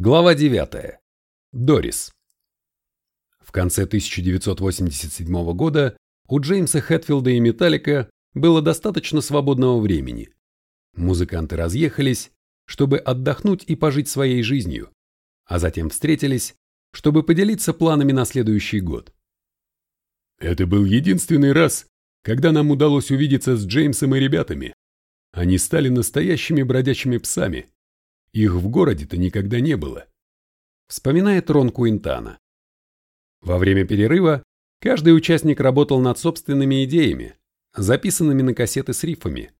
Глава 9. Дорис. В конце 1987 года у Джеймса Хэтфилда и Металлика было достаточно свободного времени. Музыканты разъехались, чтобы отдохнуть и пожить своей жизнью, а затем встретились, чтобы поделиться планами на следующий год. Это был единственный раз, когда нам удалось увидеться с Джеймсом и ребятами. Они стали настоящими бродячими псами, их в городе-то никогда не было. Вспоминает Рон Куинтана. Во время перерыва каждый участник работал над собственными идеями, записанными на кассеты с рифами,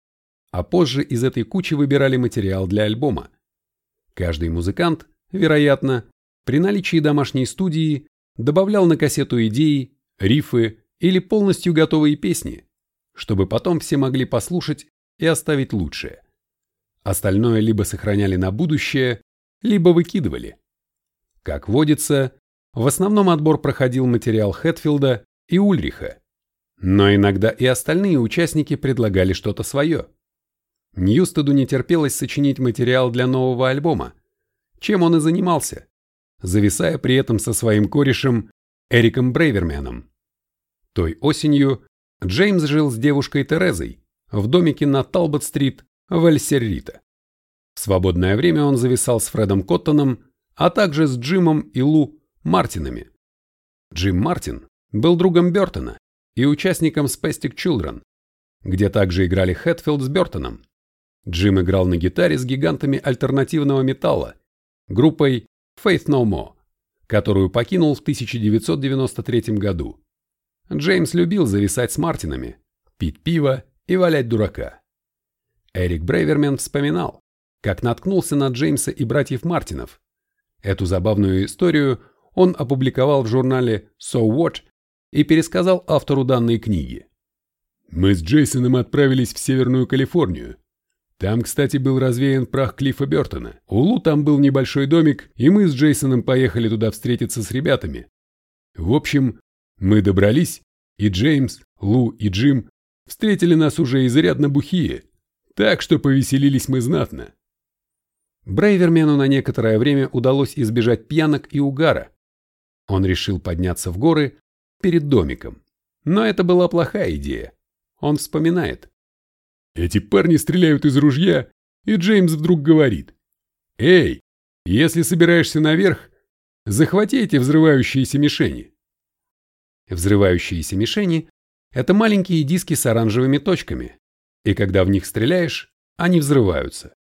а позже из этой кучи выбирали материал для альбома. Каждый музыкант, вероятно, при наличии домашней студии добавлял на кассету идеи, рифы или полностью готовые песни, чтобы потом все могли послушать и оставить лучшее. Остальное либо сохраняли на будущее, либо выкидывали. Как водится, в основном отбор проходил материал Хэтфилда и Ульриха, но иногда и остальные участники предлагали что-то свое. Ньюстеду не терпелось сочинить материал для нового альбома, чем он и занимался, зависая при этом со своим корешем Эриком Брейверменом. Той осенью Джеймс жил с девушкой Терезой в домике на Талбот-стрит в Эльсеррита. В свободное время он зависал с Фредом Коттоном, а также с Джимом и Лу Мартинами. Джим Мартин был другом Бертона и участником Spastic Children, где также играли Хэтфилд с Бертоном. Джим играл на гитаре с гигантами альтернативного металла, группой Faith No More, которую покинул в 1993 году. Джеймс любил зависать с Мартинами, пить пиво и валять дурака. Эрик Брейвермен вспоминал, как наткнулся на Джеймса и братьев Мартинов. Эту забавную историю он опубликовал в журнале So What и пересказал автору данной книги. Мы с Джейсоном отправились в Северную Калифорнию. Там, кстати, был развеян прах Клиффа Бертона. У Лу там был небольшой домик, и мы с Джейсоном поехали туда встретиться с ребятами. В общем, мы добрались, и Джеймс, Лу и Джим встретили нас уже изрядно бухие, так что повеселились мы знатно. Брейвермену на некоторое время удалось избежать пьянок и угара. Он решил подняться в горы перед домиком. Но это была плохая идея. Он вспоминает. Эти парни стреляют из ружья, и Джеймс вдруг говорит. «Эй, если собираешься наверх, захвати эти взрывающиеся мишени». Взрывающиеся мишени – это маленькие диски с оранжевыми точками, и когда в них стреляешь, они взрываются.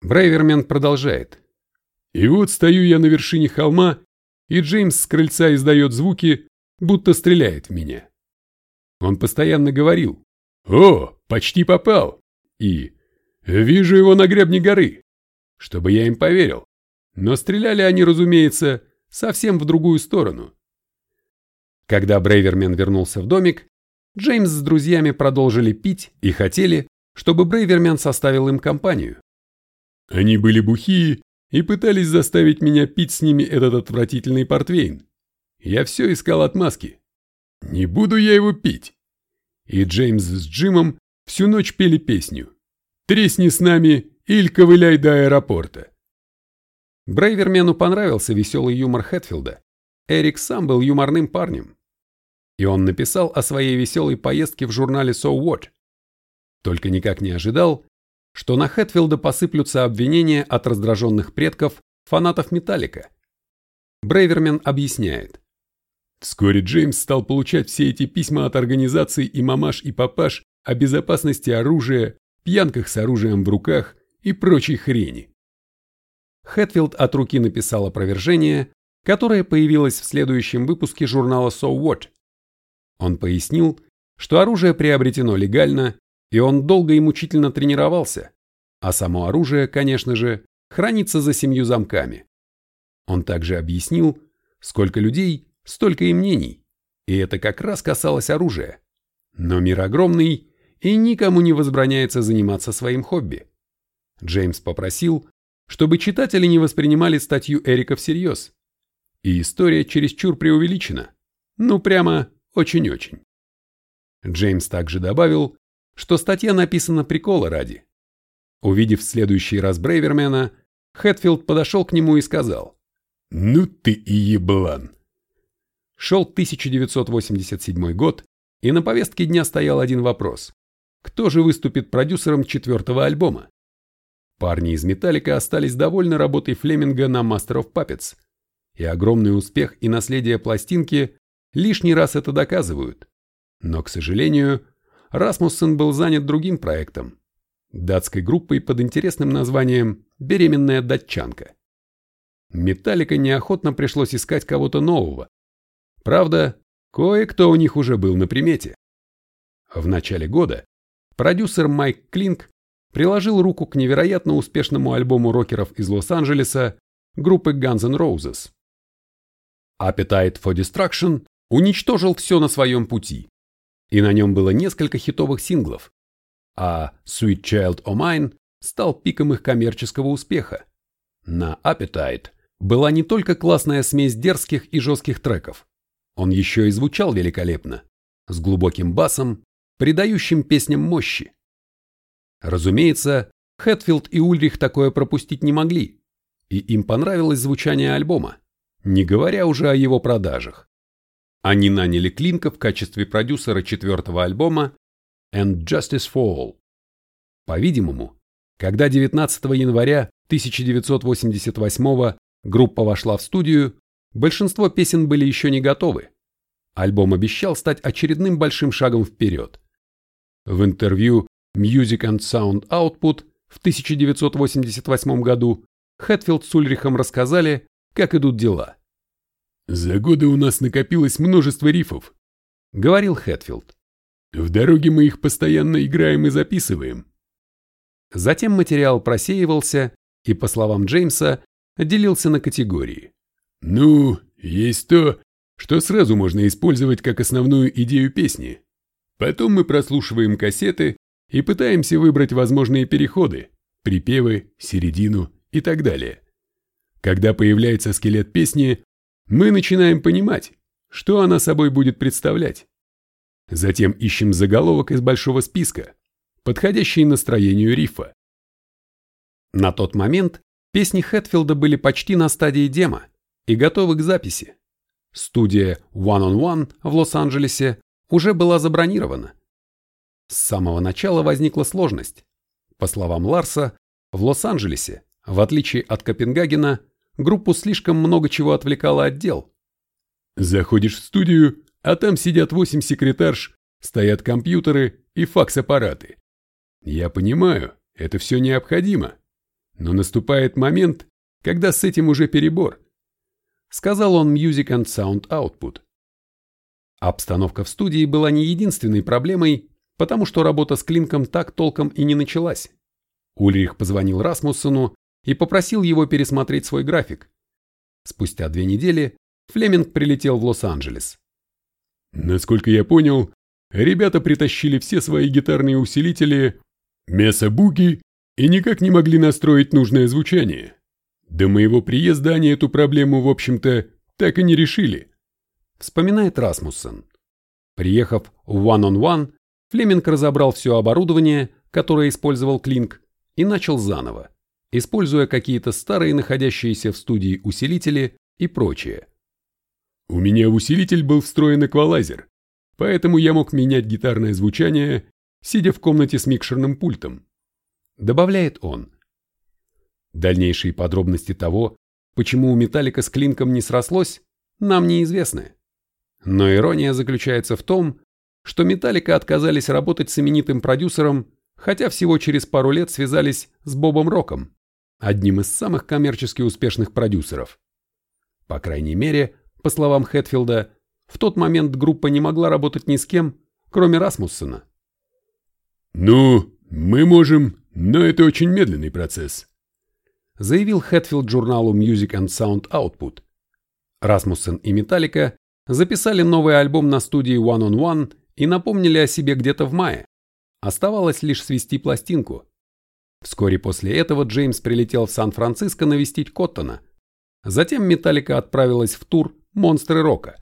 Брейвермен продолжает. И вот стою я на вершине холма, и Джеймс с крыльца издает звуки, будто стреляет в меня. Он постоянно говорил «О, почти попал!» и «Вижу его на гребне горы», чтобы я им поверил. Но стреляли они, разумеется, совсем в другую сторону. Когда Брейвермен вернулся в домик, Джеймс с друзьями продолжили пить и хотели, чтобы Брейвермен составил им компанию. Они были бухие и пытались заставить меня пить с ними этот отвратительный портвейн. Я все искал отмазки. Не буду я его пить. И Джеймс с Джимом всю ночь пели песню. «Тресни с нами или ковыляй до аэропорта». Брейвермену понравился веселый юмор Хэтфилда. Эрик сам был юморным парнем и он написал о своей веселой поездке в журнале So What. Только никак не ожидал, что на Хэтфилда посыплются обвинения от раздраженных предков фанатов Металлика. Брейвермен объясняет. Вскоре Джеймс стал получать все эти письма от организаций и мамаш и папаш о безопасности оружия, пьянках с оружием в руках и прочей хрени. Хэтфилд от руки написал опровержение, которое появилось в следующем выпуске журнала So What. Он пояснил, что оружие приобретено легально, и он долго и мучительно тренировался, а само оружие, конечно же, хранится за семью замками. Он также объяснил, сколько людей, столько и мнений, и это как раз касалось оружия. Но мир огромный, и никому не возбраняется заниматься своим хобби. Джеймс попросил, чтобы читатели не воспринимали статью Эрика всерьез. И история чересчур преувеличена. Ну прямо очень-очень. Джеймс также добавил, что статья написана прикола ради. Увидев в следующий раз Брейвермена, Хэтфилд подошел к нему и сказал «Ну ты и еблан!» Шел 1987 год, и на повестке дня стоял один вопрос. Кто же выступит продюсером четвертого альбома? Парни из Металлика остались довольны работой Флеминга на Master of Puppets, и огромный успех и наследие пластинки лишний раз это доказывают. Но, к сожалению, Расмуссен был занят другим проектом – датской группой под интересным названием «Беременная датчанка». Металлика неохотно пришлось искать кого-то нового. Правда, кое-кто у них уже был на примете. В начале года продюсер Майк Клинк приложил руку к невероятно успешному альбому рокеров из Лос-Анджелеса группы Guns N' Roses. Appetite for Destruction уничтожил все на своем пути, и на нем было несколько хитовых синглов, а Sweet Child O' Mine стал пиком их коммерческого успеха. На Appetite была не только классная смесь дерзких и жестких треков, он еще и звучал великолепно, с глубоким басом, придающим песням мощи. Разумеется, Хэтфилд и Ульрих такое пропустить не могли, и им понравилось звучание альбома, не говоря уже о его продажах. Они наняли Клинка в качестве продюсера четвертого альбома And Justice for All. По-видимому, когда 19 января 1988 группа вошла в студию, большинство песен были еще не готовы. Альбом обещал стать очередным большим шагом вперед. В интервью Music and Sound Output в 1988 году Хэтфилд с Ульрихом рассказали, как идут дела. «За годы у нас накопилось множество рифов», — говорил Хэтфилд. «В дороге мы их постоянно играем и записываем». Затем материал просеивался и, по словам Джеймса, делился на категории. «Ну, есть то, что сразу можно использовать как основную идею песни. Потом мы прослушиваем кассеты и пытаемся выбрать возможные переходы, припевы, середину и так далее. Когда появляется скелет песни, мы начинаем понимать, что она собой будет представлять. Затем ищем заголовок из большого списка, подходящий настроению рифа. На тот момент песни Хэтфилда были почти на стадии демо и готовы к записи. Студия One on One в Лос-Анджелесе уже была забронирована. С самого начала возникла сложность. По словам Ларса, в Лос-Анджелесе, в отличие от Копенгагена, группу слишком много чего отвлекало от дел. Заходишь в студию, а там сидят восемь секретарш, стоят компьютеры и факс-аппараты. Я понимаю, это все необходимо. Но наступает момент, когда с этим уже перебор. Сказал он Music and Sound Output. Обстановка в студии была не единственной проблемой, потому что работа с Клинком так толком и не началась. Ульрих позвонил Расмуссену и попросил его пересмотреть свой график. Спустя две недели Флеминг прилетел в Лос-Анджелес. Насколько я понял, ребята притащили все свои гитарные усилители, мясо-буги и никак не могли настроить нужное звучание. До моего приезда они эту проблему, в общем-то, так и не решили. Вспоминает Расмуссен. Приехав в One on One, Флеминг разобрал все оборудование, которое использовал Клинк, и начал заново, используя какие-то старые находящиеся в студии усилители и прочее. У меня в усилитель был встроен эквалайзер, поэтому я мог менять гитарное звучание, сидя в комнате с микшерным пультом. Добавляет он. Дальнейшие подробности того, почему у Металлика с Клинком не срослось, нам неизвестны. Но ирония заключается в том, что Металлика отказались работать с именитым продюсером, хотя всего через пару лет связались с Бобом Роком, одним из самых коммерчески успешных продюсеров. По крайней мере, по словам Хэтфилда, в тот момент группа не могла работать ни с кем, кроме Расмуссена. «Ну, мы можем, но это очень медленный процесс», заявил Хэтфилд журналу Music and Sound Output. Расмуссен и Металлика записали новый альбом на студии One on One и напомнили о себе где-то в мае. Оставалось лишь свести пластинку. Вскоре после этого Джеймс прилетел в Сан-Франциско навестить Коттона. Затем Металлика отправилась в тур «Монстры рока»,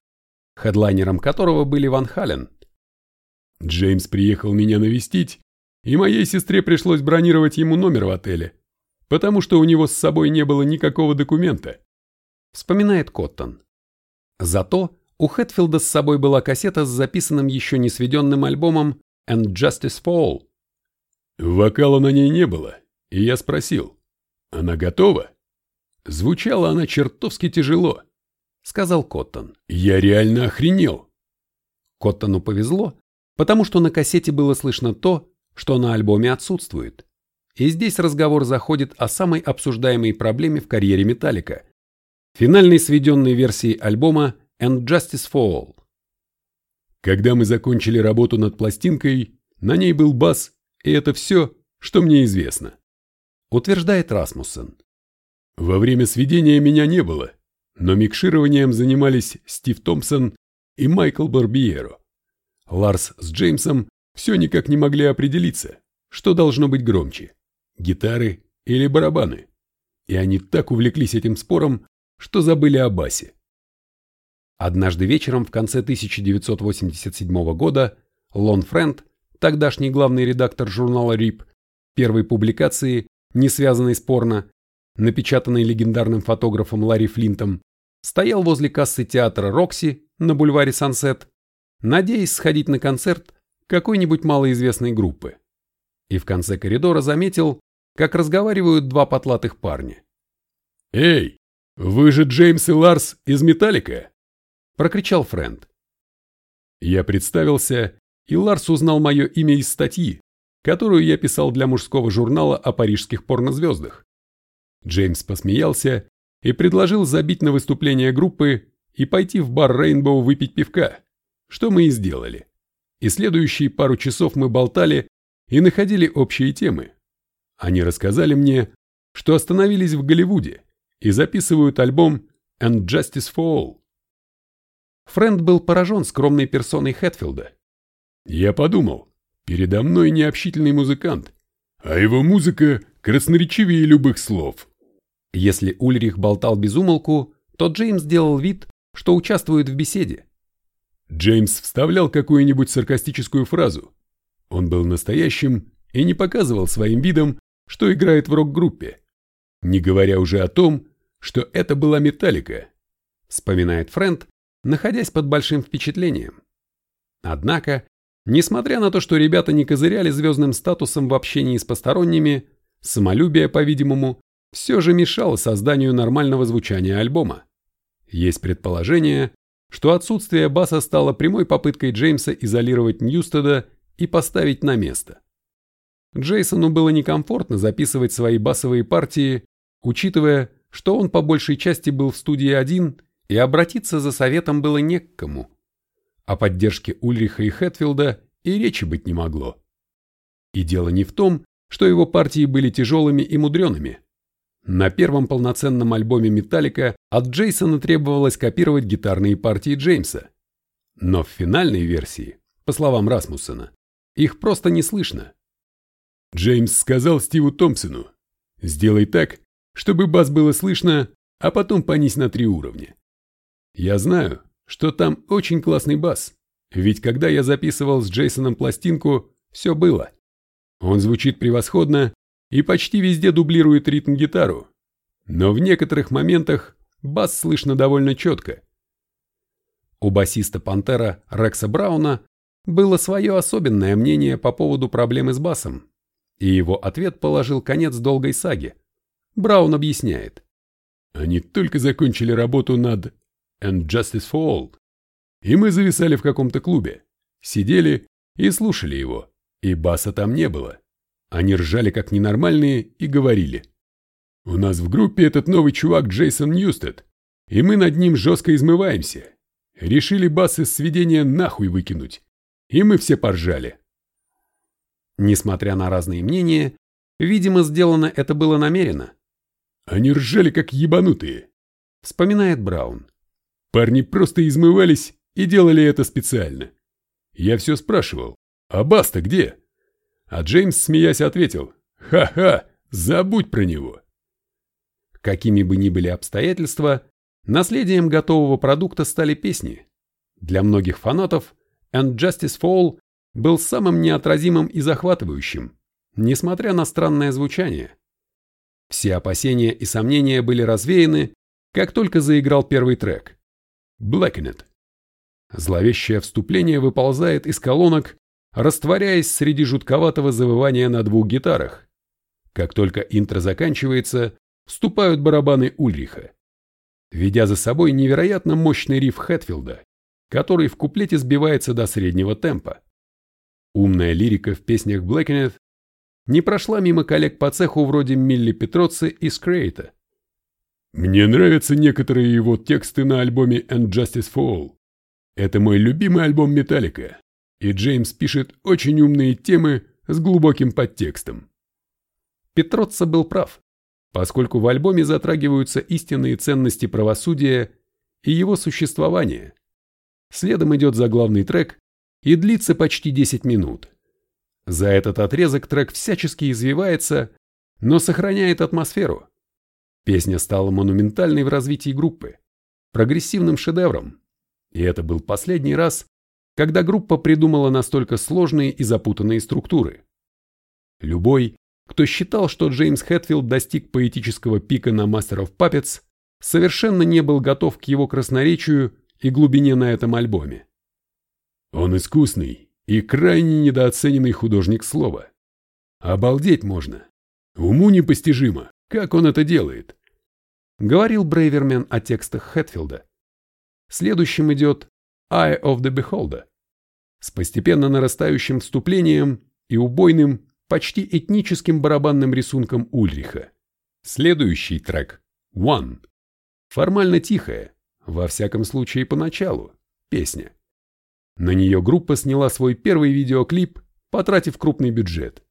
хедлайнером которого были Ван Хален. Джеймс приехал меня навестить, и моей сестре пришлось бронировать ему номер в отеле, потому что у него с собой не было никакого документа. Вспоминает Коттон. Зато у Хэтфилда с собой была кассета с записанным еще не сведенным альбомом And Justice for All. Вокала на ней не было, и я спросил, она готова? Звучала она чертовски тяжело, сказал Коттон. Я реально охренел. Коттону повезло, потому что на кассете было слышно то, что на альбоме отсутствует. И здесь разговор заходит о самой обсуждаемой проблеме в карьере Металлика – финальной сведенной версии альбома And Justice for All. Когда мы закончили работу над пластинкой, на ней был бас, и это все, что мне известно. Утверждает Расмуссен. Во время сведения меня не было, но микшированием занимались Стив Томпсон и Майкл Барбиеро. Ларс с Джеймсом все никак не могли определиться, что должно быть громче – гитары или барабаны. И они так увлеклись этим спором, что забыли о басе. Однажды вечером в конце 1987 года Лон Френд, тогдашний главный редактор журнала RIP, первой публикации, не связанной с напечатанной легендарным фотографом Ларри Флинтом, стоял возле кассы театра Рокси на бульваре Сансет, надеясь сходить на концерт какой-нибудь малоизвестной группы. И в конце коридора заметил, как разговаривают два потлатых парня. «Эй, вы же Джеймс и Ларс из Металлика!» прокричал Фрэнд. Я представился, и Ларс узнал мое имя из статьи, которую я писал для мужского журнала о парижских порнозвездах. Джеймс посмеялся и предложил забить на выступление группы и пойти в бар Рейнбоу выпить пивка, что мы и сделали. И следующие пару часов мы болтали и находили общие темы. Они рассказали мне, что остановились в Голливуде и записывают альбом And Justice for All. Фрэнд был поражен скромной персоной Хэтфилда. Я подумал, передо мной необщительный музыкант, а его музыка красноречивее любых слов. Если Ульрих болтал без умолку, то Джеймс делал вид, что участвует в беседе. Джеймс вставлял какую-нибудь саркастическую фразу. Он был настоящим и не показывал своим видом, что играет в рок-группе. Не говоря уже о том, что это была Металлика. Вспоминает Фрэнд, находясь под большим впечатлением. Однако, несмотря на то, что ребята не козыряли звездным статусом в общении с посторонними, самолюбие, по-видимому, все же мешало созданию нормального звучания альбома. Есть предположение, что отсутствие баса стало прямой попыткой Джеймса изолировать Ньюстеда и поставить на место. Джейсону было некомфортно записывать свои басовые партии, учитывая, что он по большей части был в студии один и обратиться за советом было не к кому. О поддержке Ульриха и Хэтфилда и речи быть не могло. И дело не в том, что его партии были тяжелыми и мудреными. На первом полноценном альбоме Металлика от Джейсона требовалось копировать гитарные партии Джеймса. Но в финальной версии, по словам Расмуссена, их просто не слышно. Джеймс сказал Стиву Томпсону, «Сделай так, чтобы бас было слышно, а потом понись на три уровня. Я знаю, что там очень классный бас, ведь когда я записывал с Джейсоном пластинку, все было. Он звучит превосходно и почти везде дублирует ритм-гитару, но в некоторых моментах бас слышно довольно четко. У басиста «Пантера» Рекса Брауна было свое особенное мнение по поводу проблемы с басом, и его ответ положил конец долгой саге. Браун объясняет. Они только закончили работу над and Justice for All. И мы зависали в каком-то клубе, сидели и слушали его, и баса там не было. Они ржали как ненормальные и говорили. У нас в группе этот новый чувак Джейсон Ньюстед, и мы над ним жестко измываемся. Решили бас из сведения нахуй выкинуть. И мы все поржали. Несмотря на разные мнения, видимо, сделано это было намеренно. Они ржали как ебанутые, вспоминает Браун. Парни просто измывались и делали это специально. Я все спрашивал, а Баста где? А Джеймс, смеясь, ответил, ха-ха, забудь про него. Какими бы ни были обстоятельства, наследием готового продукта стали песни. Для многих фанатов And Justice Fall был самым неотразимым и захватывающим, несмотря на странное звучание. Все опасения и сомнения были развеяны, как только заиграл первый трек. Blackened. Зловещее вступление выползает из колонок, растворяясь среди жутковатого завывания на двух гитарах. Как только интро заканчивается, вступают барабаны Ульриха, ведя за собой невероятно мощный риф Хэтфилда, который в куплете сбивается до среднего темпа. Умная лирика в песнях Blackened не прошла мимо коллег по цеху вроде Милли Петроци и Скрейта. Мне нравятся некоторые его тексты на альбоме And Justice for All. Это мой любимый альбом Металлика, и Джеймс пишет очень умные темы с глубоким подтекстом. Петроцца был прав, поскольку в альбоме затрагиваются истинные ценности правосудия и его существования. Следом идет заглавный трек и длится почти 10 минут. За этот отрезок трек всячески извивается, но сохраняет атмосферу. Песня стала монументальной в развитии группы, прогрессивным шедевром. И это был последний раз, когда группа придумала настолько сложные и запутанные структуры. Любой, кто считал, что Джеймс Хэтфилд достиг поэтического пика на Master of Puppets, совершенно не был готов к его красноречию и глубине на этом альбоме. Он искусный и крайне недооцененный художник слова. Обалдеть можно. Уму непостижимо, как он это делает. Говорил Брейвермен о текстах Хэтфилда. Следующим идет Eye of the Beholder с постепенно нарастающим вступлением и убойным, почти этническим барабанным рисунком Ульриха. Следующий трек One. Формально тихая, во всяком случае поначалу, песня. На нее группа сняла свой первый видеоклип, потратив крупный бюджет.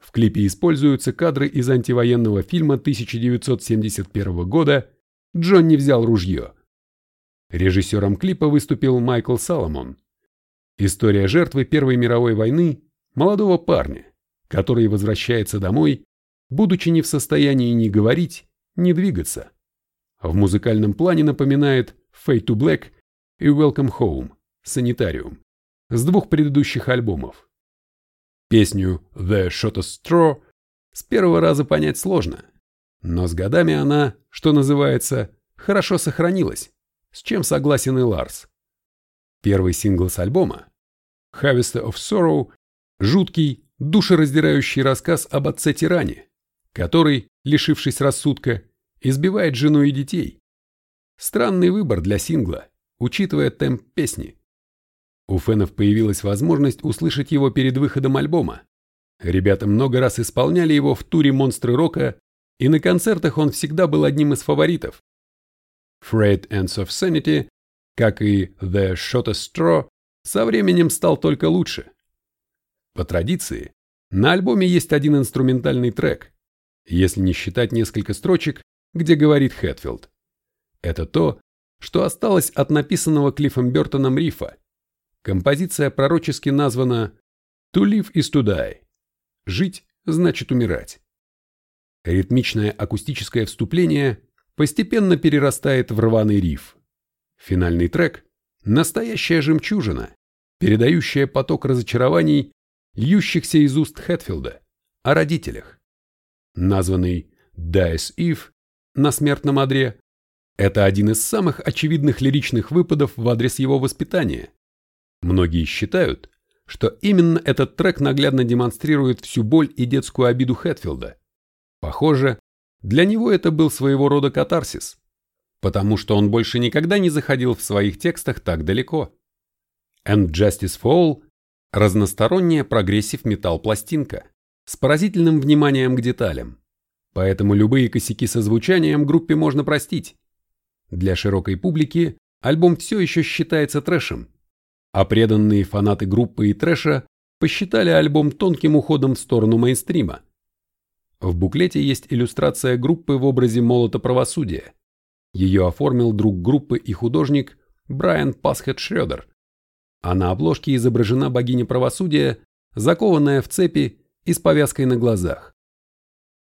В клипе используются кадры из антивоенного фильма 1971 года «Джонни взял ружье». Режиссером клипа выступил Майкл Саломон. История жертвы Первой мировой войны молодого парня, который возвращается домой, будучи не в состоянии ни говорить, ни двигаться. В музыкальном плане напоминает Fade to Black и Welcome Home, Санитариум, с двух предыдущих альбомов. Песню The Shortest Straw с первого раза понять сложно, но с годами она, что называется, хорошо сохранилась, с чем согласен и Ларс. Первый сингл с альбома Harvester of Sorrow жуткий, душераздирающий рассказ об отце-тиране, который, лишившись рассудка, избивает жену и детей. Странный выбор для сингла, учитывая темп песни. У фенов появилась возможность услышать его перед выходом альбома. Ребята много раз исполняли его в туре «Монстры рока», и на концертах он всегда был одним из фаворитов. Fred Ends of Sanity, как и The Shortest Straw, со временем стал только лучше. По традиции, на альбоме есть один инструментальный трек, если не считать несколько строчек, где говорит Хэтфилд. Это то, что осталось от написанного Клиффом Бертоном рифа, Композиция пророчески названа «To live is to die» – «Жить значит умирать». Ритмичное акустическое вступление постепенно перерастает в рваный риф. Финальный трек – настоящая жемчужина, передающая поток разочарований, льющихся из уст Хэтфилда, о родителях. Названный «Dies Eve» на смертном одре – это один из самых очевидных лиричных выпадов в адрес его воспитания. Многие считают, что именно этот трек наглядно демонстрирует всю боль и детскую обиду Хэтфилда. Похоже, для него это был своего рода катарсис, потому что он больше никогда не заходил в своих текстах так далеко. And Justice for All – разносторонняя прогрессив-металл-пластинка с поразительным вниманием к деталям, поэтому любые косяки со звучанием группе можно простить. Для широкой публики альбом все еще считается трэшем, а преданные фанаты группы и трэша посчитали альбом тонким уходом в сторону мейнстрима. В буклете есть иллюстрация группы в образе молота правосудия. Ее оформил друг группы и художник Брайан Пасхет Шрёдер, а на обложке изображена богиня правосудия, закованная в цепи и с повязкой на глазах.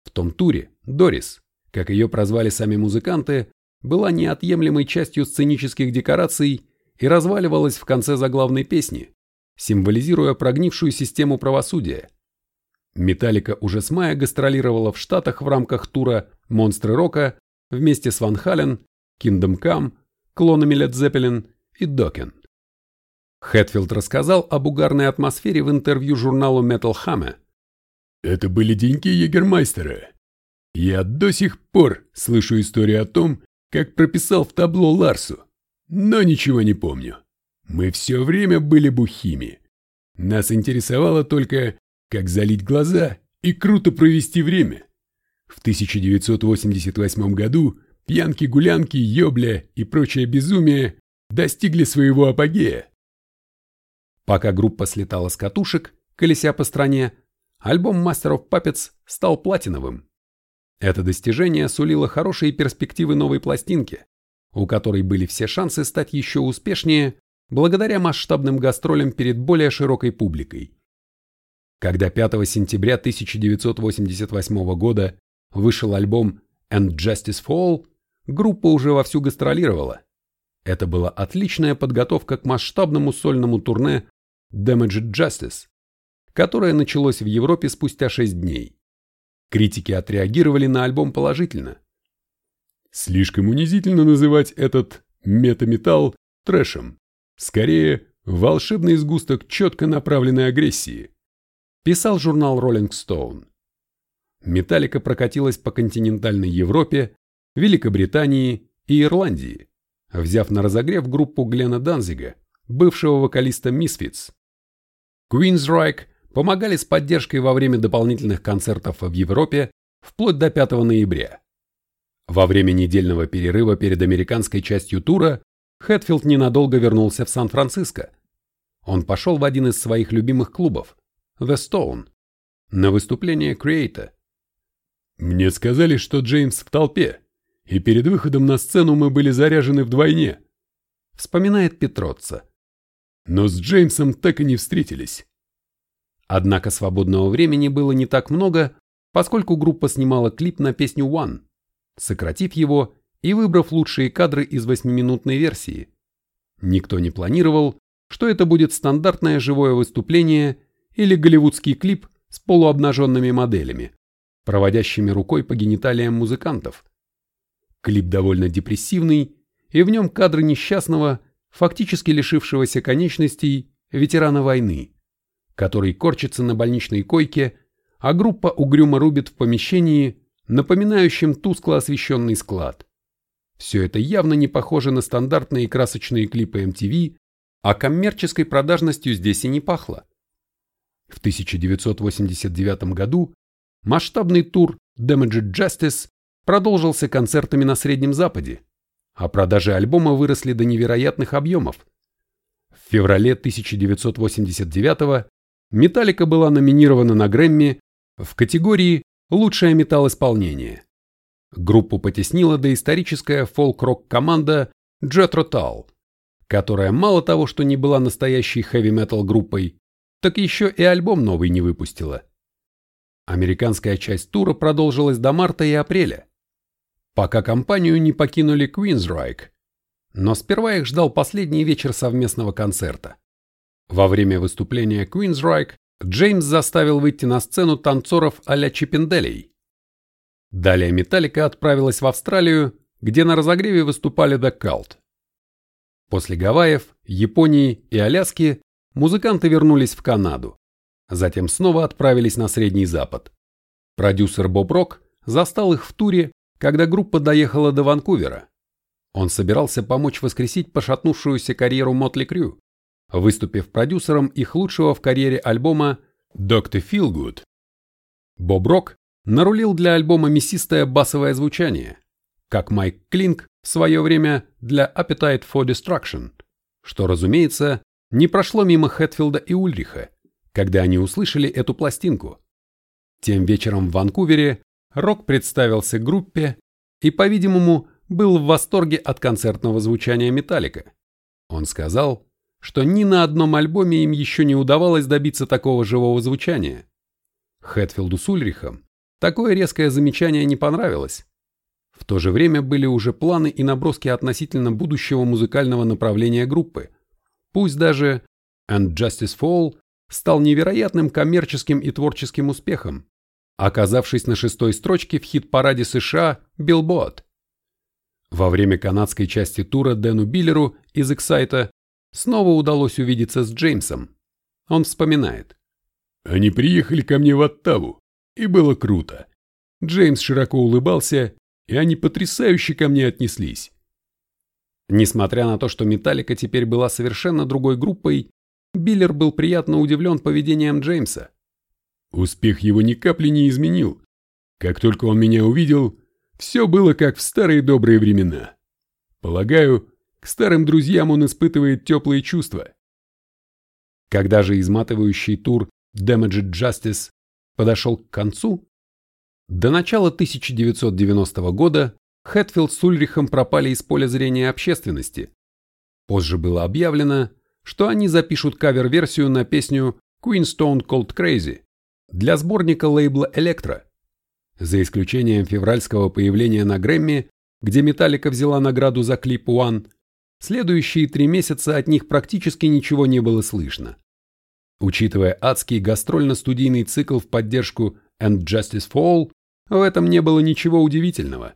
В том туре Дорис, как ее прозвали сами музыканты, была неотъемлемой частью сценических декораций и разваливалась в конце заглавной песни, символизируя прогнившую систему правосудия. Металлика уже с мая гастролировала в Штатах в рамках тура «Монстры рока» вместе с Ван Хален, Kingdom Come, клонами Led Zeppelin и Докен. Хэтфилд рассказал об угарной атмосфере в интервью журналу Metal Hammer. «Это были деньги Егермайстера. Я до сих пор слышу историю о том, как прописал в табло Ларсу, но ничего не помню. Мы все время были бухими. Нас интересовало только, как залить глаза и круто провести время. В 1988 году пьянки-гулянки, ёбля и прочее безумие достигли своего апогея. Пока группа слетала с катушек, колеся по стране, альбом Master of Puppets стал платиновым. Это достижение сулило хорошие перспективы новой пластинки, у которой были все шансы стать еще успешнее благодаря масштабным гастролям перед более широкой публикой. Когда 5 сентября 1988 года вышел альбом And Justice for All, группа уже вовсю гастролировала. Это была отличная подготовка к масштабному сольному турне Damaged Justice, которое началось в Европе спустя 6 дней. Критики отреагировали на альбом положительно. Слишком унизительно называть этот метаметалл трэшем. Скорее, волшебный сгусток четко направленной агрессии, писал журнал Rolling Stone. Металлика прокатилась по континентальной Европе, Великобритании и Ирландии, взяв на разогрев группу Глена Данзига, бывшего вокалиста Misfits. Queensryche помогали с поддержкой во время дополнительных концертов в Европе вплоть до 5 ноября. Во время недельного перерыва перед американской частью тура Хэтфилд ненадолго вернулся в Сан-Франциско. Он пошел в один из своих любимых клубов – The Stone, на выступление Креейта. «Мне сказали, что Джеймс в толпе, и перед выходом на сцену мы были заряжены вдвойне», – вспоминает Петроца. «Но с Джеймсом так и не встретились». Однако свободного времени было не так много, поскольку группа снимала клип на песню One, сократив его и выбрав лучшие кадры из восьмиминутной версии. Никто не планировал, что это будет стандартное живое выступление или голливудский клип с полуобнаженными моделями, проводящими рукой по гениталиям музыкантов. Клип довольно депрессивный, и в нем кадры несчастного, фактически лишившегося конечностей, ветерана войны, который корчится на больничной койке, а группа угрюмо рубит в помещении, напоминающем тускло освещенный склад. Все это явно не похоже на стандартные красочные клипы MTV, а коммерческой продажностью здесь и не пахло. В 1989 году масштабный тур Damaged Justice продолжился концертами на Среднем Западе, а продажи альбома выросли до невероятных объемов. В феврале 1989 Металлика была номинирована на Грэмми в категории «Лучшее металл-исполнение». Группу потеснила доисторическая фолк-рок команда Jet Rotal, которая мало того, что не была настоящей хэви-метал группой, так еще и альбом новый не выпустила. Американская часть тура продолжилась до марта и апреля, пока компанию не покинули Queensryche, но сперва их ждал последний вечер совместного концерта. Во время выступления Queensryche Джеймс заставил выйти на сцену танцоров а-ля Чиппенделей, Далее Металлика отправилась в Австралию, где на разогреве выступали The Cult. После Гавайев, Японии и Аляски музыканты вернулись в Канаду. Затем снова отправились на Средний Запад. Продюсер Боб Рок застал их в туре, когда группа доехала до Ванкувера. Он собирался помочь воскресить пошатнувшуюся карьеру Мотли Крю, выступив продюсером их лучшего в карьере альбома «Dr. Feelgood». Боб Рок нарулил для альбома мясистое басовое звучание, как Майк Клинк в свое время для Appetite for Destruction, что, разумеется, не прошло мимо Хэтфилда и Ульриха, когда они услышали эту пластинку. Тем вечером в Ванкувере Рок представился группе и, по-видимому, был в восторге от концертного звучания Металлика. Он сказал, что ни на одном альбоме им еще не удавалось добиться такого живого звучания. Хэтфилду с Ульрихом Такое резкое замечание не понравилось. В то же время были уже планы и наброски относительно будущего музыкального направления группы. Пусть даже And Justice Fall стал невероятным коммерческим и творческим успехом, оказавшись на шестой строчке в хит-параде США Billboard. Во время канадской части тура Дэну Биллеру из Эксайта снова удалось увидеться с Джеймсом. Он вспоминает. «Они приехали ко мне в Оттаву, и было круто. Джеймс широко улыбался, и они потрясающе ко мне отнеслись. Несмотря на то, что Металлика теперь была совершенно другой группой, Биллер был приятно удивлен поведением Джеймса. Успех его ни капли не изменил. Как только он меня увидел, все было как в старые добрые времена. Полагаю, к старым друзьям он испытывает теплые чувства. Когда же изматывающий тур Damaged Justice подошел к концу, до начала 1990 года Хэтфилд с Ульрихом пропали из поля зрения общественности. Позже было объявлено, что они запишут кавер-версию на песню Queen Stone Cold Crazy для сборника лейбла Electra. За исключением февральского появления на Грэмми, где Металлика взяла награду за клип One, следующие три месяца от них практически ничего не было слышно. Учитывая адский гастрольно-студийный цикл в поддержку And Justice for All, в этом не было ничего удивительного.